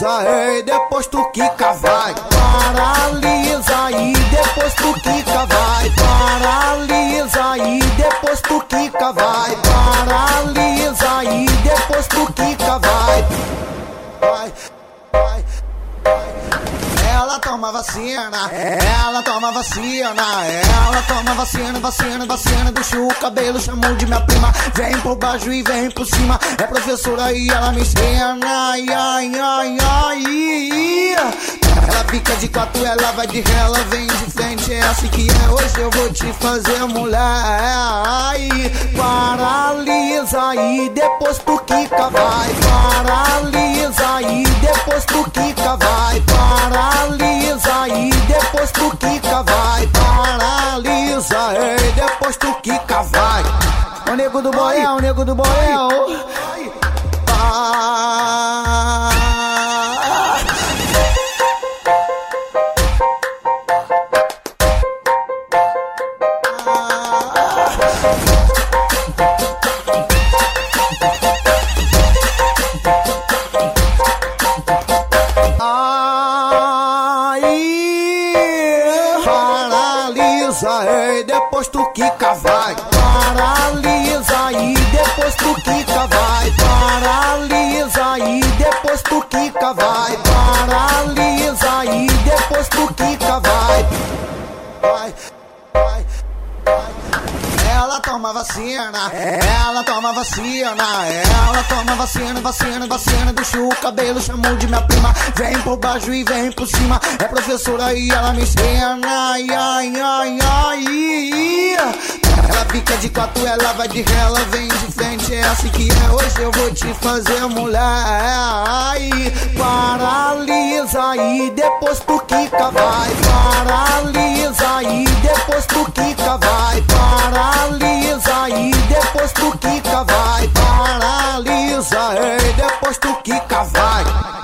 paralisa, e depois tu quica vai. Paralisa e depois tu quica vai. Paralisa e depois tu quica vai. Paralisa e depois tu quica vai. vai. Ela toma vacina, ela toma vacina, ela toma vacina, vacina, vacina, deixa o cabelo, chamou de minha prima, vem por baixo e vem por cima, é professora e ela me ensina, ai, ai, ai, ai, ela fica de quatro, ela vai de ré, ela vem de frente, é assim que é, hoje eu vou te fazer mulher, ai, paralisa e depois tu quica, vai, paralisa e depois tu quica, e depois tu quica, vai. O nego do boião, o nego do boião. Vai. Aí paralisa e depois tu quica vai. Paralisa e depois tu quica vai. Paralisa e depois tu quica vai. Paralisa toma vacina, ela toma vacina, ela toma vacina, vacina, vacina, deixa o cabelo, chamou de minha prima, vem por baixo e vem por cima, é professora e ela me ensina, ai, ai, ai, ai. Ela fica de quatro, ela vai de ré, ela vem de frente, é assim que é, hoje eu vou te fazer mulher, ai, paralisa e depois tu quica, vai, paralisa aposto que cavai.